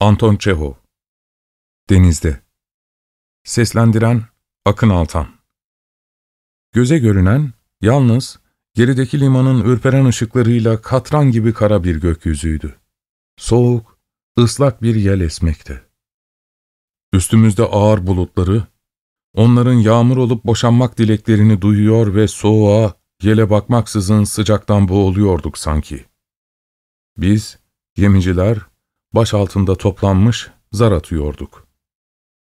Anton Çehov Denizde Seslendiren Akın Altan Göze görünen, yalnız, gerideki limanın ürperen ışıklarıyla katran gibi kara bir gökyüzüydü. Soğuk, ıslak bir yel esmekte. Üstümüzde ağır bulutları, onların yağmur olup boşanmak dileklerini duyuyor ve soğuğa, yele bakmaksızın sıcaktan boğuluyorduk sanki. Biz, gemiciler, baş altında toplanmış zar atıyorduk.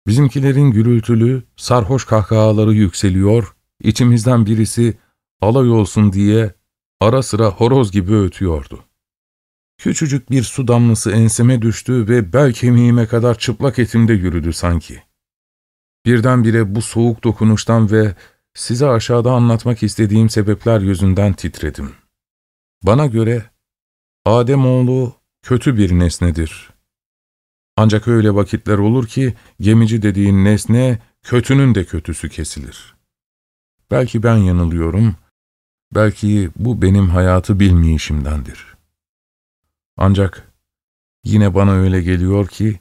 Bizimkilerin gürültülü, sarhoş kahkahaları yükseliyor, içimizden birisi alay olsun diye ara sıra horoz gibi ötüyordu. Küçücük bir su damlası enseme düştü ve bel kemiğime kadar çıplak etimde yürüdü sanki. Birdenbire bu soğuk dokunuştan ve size aşağıda anlatmak istediğim sebepler yüzünden titredim. Bana göre Ademoğlu kötü bir nesnedir. Ancak öyle vakitler olur ki gemici dediğin nesne kötünün de kötüsü kesilir. Belki ben yanılıyorum, belki bu benim hayatı bilmeyişimdendir. Ancak yine bana öyle geliyor ki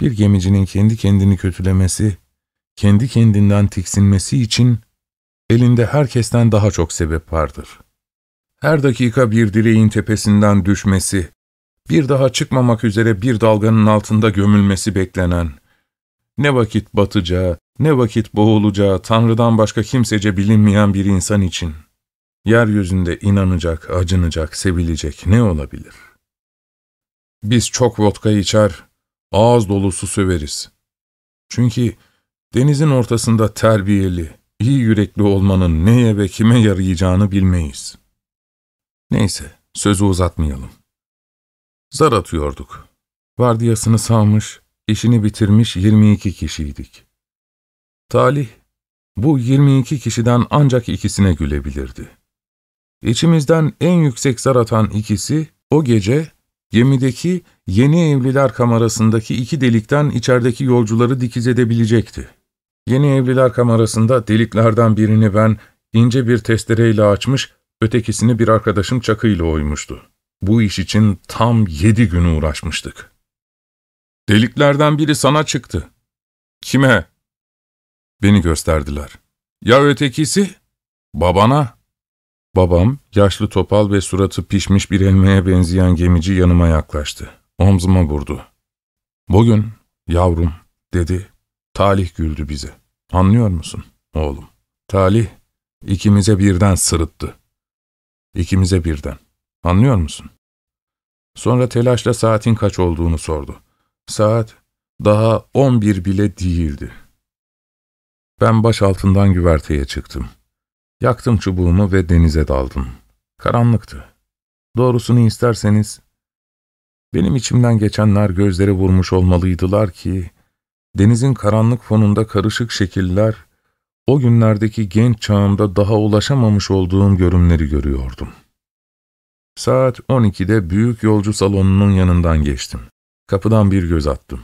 bir gemicinin kendi kendini kötülemesi, kendi kendinden tiksinmesi için elinde herkesten daha çok sebep vardır. Her dakika bir direğin tepesinden düşmesi, bir daha çıkmamak üzere bir dalganın altında gömülmesi beklenen, ne vakit batacağı, ne vakit boğulacağı Tanrı'dan başka kimsece bilinmeyen bir insan için, yeryüzünde inanacak, acınacak, sevilecek ne olabilir? Biz çok vodka içer, ağız dolusu söveriz. Çünkü denizin ortasında terbiyeli, iyi yürekli olmanın neye ve kime yarayacağını bilmeyiz. Neyse, sözü uzatmayalım. Zar atıyorduk. Vardiyasını sağmış, işini bitirmiş 22 kişiydik. Talih, bu 22 kişiden ancak ikisine gülebilirdi. İçimizden en yüksek zar atan ikisi, o gece gemideki yeni evliler kamerasındaki iki delikten içerideki yolcuları dikiz edebilecekti. Yeni evliler kamerasında deliklerden birini ben ince bir testereyle açmış, ötekisini bir arkadaşım çakıyla oymuştu. Bu iş için tam yedi gün uğraşmıştık. Deliklerden biri sana çıktı. Kime? Beni gösterdiler. Ya ötekisi? Babana. Babam, yaşlı topal ve suratı pişmiş bir elmeye benzeyen gemici yanıma yaklaştı. Omzuma vurdu. Bugün, yavrum, dedi. Talih güldü bize. Anlıyor musun, oğlum? Talih, ikimize birden sırıttı. İkimize birden. Anlıyor musun? Sonra telaşla saatin kaç olduğunu sordu. Saat daha on bir bile değildi. Ben baş altından güverteye çıktım. Yaktım çubuğumu ve denize daldım. Karanlıktı. Doğrusunu isterseniz, benim içimden geçenler gözleri vurmuş olmalıydılar ki, denizin karanlık fonunda karışık şekiller, o günlerdeki genç çağımda daha ulaşamamış olduğum görünleri görüyordum. Saat 12'de büyük yolcu salonunun yanından geçtim. Kapıdan bir göz attım.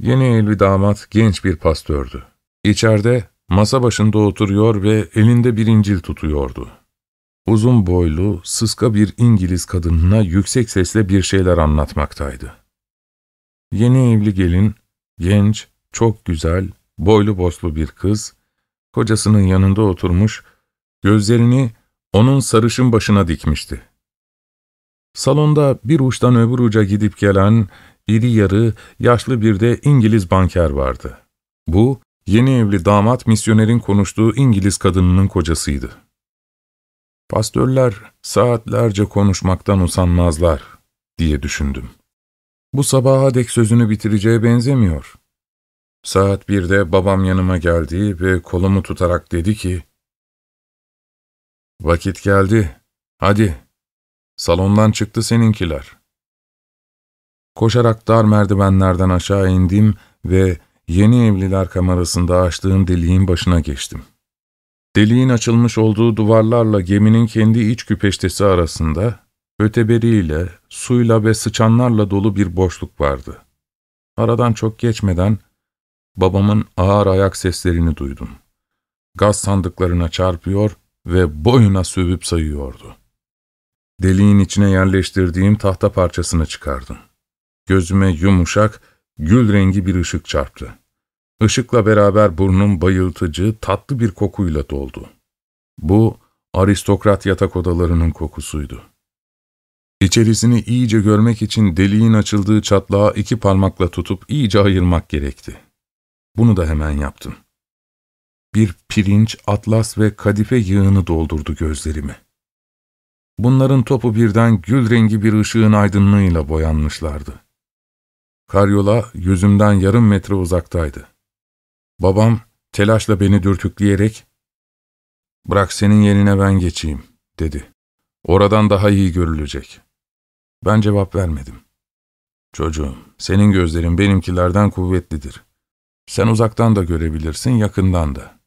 Yeni evli damat genç bir pastördü. İçeride masa başında oturuyor ve elinde bir İncil tutuyordu. Uzun boylu, sıska bir İngiliz kadınına yüksek sesle bir şeyler anlatmaktaydı. Yeni evli gelin, genç, çok güzel, boylu boslu bir kız, kocasının yanında oturmuş, gözlerini onun sarışın başına dikmişti. Salonda bir uçtan öbür uca gidip gelen, iri yarı, yaşlı bir de İngiliz banker vardı. Bu, yeni evli damat misyonerin konuştuğu İngiliz kadınının kocasıydı. Pastörler saatlerce konuşmaktan usanmazlar, diye düşündüm. Bu sabaha dek sözünü bitireceğe benzemiyor. Saat birde babam yanıma geldi ve kolumu tutarak dedi ki, ''Vakit geldi, hadi Salondan çıktı seninkiler. Koşarak dar merdivenlerden aşağı indim ve yeni evliler kamerasında açtığım deliğin başına geçtim. Deliğin açılmış olduğu duvarlarla geminin kendi iç küpeştesi arasında, öteberiyle, suyla ve sıçanlarla dolu bir boşluk vardı. Aradan çok geçmeden, babamın ağır ayak seslerini duydum. Gaz sandıklarına çarpıyor ve boyuna sövüp sayıyordu. Deliğin içine yerleştirdiğim tahta parçasını çıkardım. Gözüme yumuşak, gül rengi bir ışık çarptı. Işıkla beraber burnum bayıltıcı, tatlı bir kokuyla doldu. Bu, aristokrat yatak odalarının kokusuydu. İçerisini iyice görmek için deliğin açıldığı çatlağı iki parmakla tutup iyice ayırmak gerekti. Bunu da hemen yaptım. Bir pirinç, atlas ve kadife yığını doldurdu gözlerimi. Bunların topu birden gül rengi bir ışığın aydınlığıyla boyanmışlardı. Karyola yüzümden yarım metre uzaktaydı. Babam telaşla beni dürtükleyerek, ''Bırak senin yerine ben geçeyim.'' dedi. ''Oradan daha iyi görülecek.'' Ben cevap vermedim. ''Çocuğum, senin gözlerin benimkilerden kuvvetlidir. Sen uzaktan da görebilirsin, yakından da.''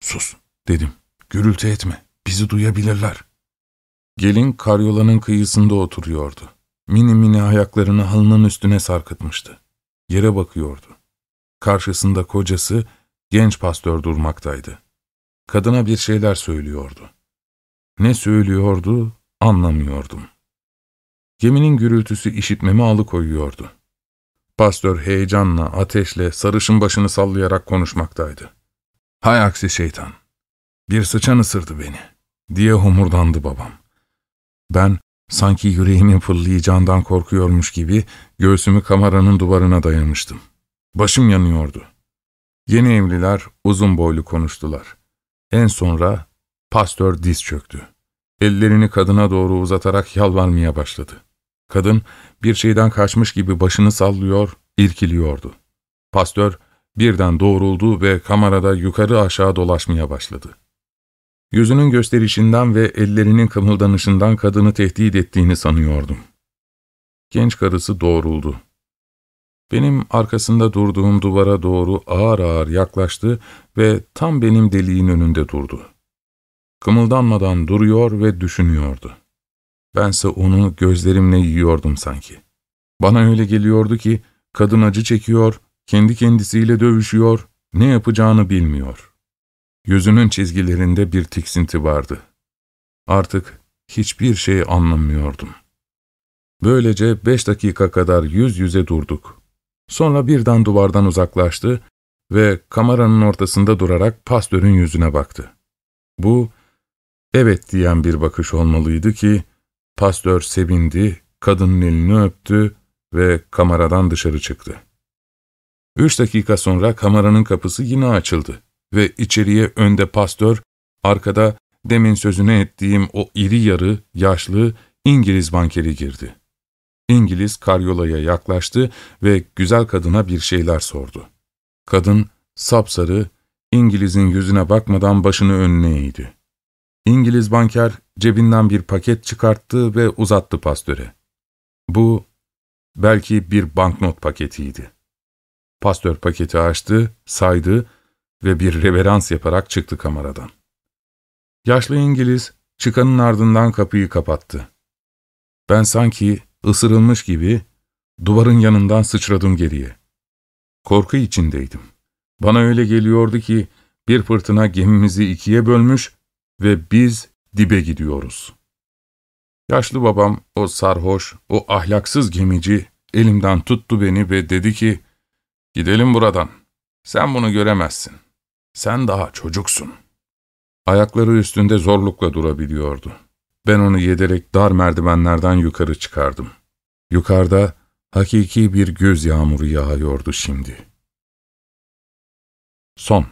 ''Sus.'' dedim. ''Gürültü etme, bizi duyabilirler.'' Gelin karyolanın kıyısında oturuyordu. Mini mini ayaklarını halının üstüne sarkıtmıştı. Yere bakıyordu. Karşısında kocası, genç pastör durmaktaydı. Kadına bir şeyler söylüyordu. Ne söylüyordu anlamıyordum. Geminin gürültüsü işitmemi alıkoyuyordu. Pastör heyecanla, ateşle, sarışın başını sallayarak konuşmaktaydı. ''Hay aksi şeytan! Bir sıçan ısırdı beni.'' diye homurdandı babam. Ben sanki yüreğimin fırlayacağından korkuyormuş gibi göğsümü kameranın duvarına dayamıştım. Başım yanıyordu. Yeni evliler uzun boylu konuştular. En sonra pastör diz çöktü. Ellerini kadına doğru uzatarak yalvarmaya başladı. Kadın bir şeyden kaçmış gibi başını sallıyor, irkiliyordu. Pastör birden doğruldu ve kamerada yukarı aşağı dolaşmaya başladı. Yüzünün gösterişinden ve ellerinin kımıldanışından kadını tehdit ettiğini sanıyordum. Genç karısı doğruldu. Benim arkasında durduğum duvara doğru ağır ağır yaklaştı ve tam benim deliğin önünde durdu. Kımıldanmadan duruyor ve düşünüyordu. Bense onu gözlerimle yiyordum sanki. Bana öyle geliyordu ki kadın acı çekiyor, kendi kendisiyle dövüşüyor, ne yapacağını bilmiyor. Yüzünün çizgilerinde bir tiksinti vardı. Artık hiçbir şey anlamıyordum. Böylece beş dakika kadar yüz yüze durduk. Sonra birden duvardan uzaklaştı ve kameranın ortasında durarak pastörün yüzüne baktı. Bu, evet diyen bir bakış olmalıydı ki, pastör sevindi, kadının elini öptü ve kameradan dışarı çıktı. Üç dakika sonra kameranın kapısı yine açıldı ve içeriye önde pastör, arkada demin sözünü ettiğim o iri yarı, yaşlı İngiliz bankeri girdi. İngiliz karyolaya yaklaştı ve güzel kadına bir şeyler sordu. Kadın sapsarı, İngiliz'in yüzüne bakmadan başını önüne eğdi. İngiliz banker cebinden bir paket çıkarttı ve uzattı pastöre. Bu belki bir banknot paketiydi. Pastör paketi açtı, saydı ve bir reverans yaparak çıktı kameradan. Yaşlı İngiliz çıkanın ardından kapıyı kapattı. Ben sanki ısırılmış gibi duvarın yanından sıçradım geriye. Korku içindeydim. Bana öyle geliyordu ki bir fırtına gemimizi ikiye bölmüş ve biz dibe gidiyoruz. Yaşlı babam, o sarhoş, o ahlaksız gemici elimden tuttu beni ve dedi ki, ''Gidelim buradan. Sen bunu göremezsin. Sen daha çocuksun. Ayakları üstünde zorlukla durabiliyordu. Ben onu yederek dar merdivenlerden yukarı çıkardım. Yukarıda hakiki bir göz yağmuru yağıyordu şimdi. Son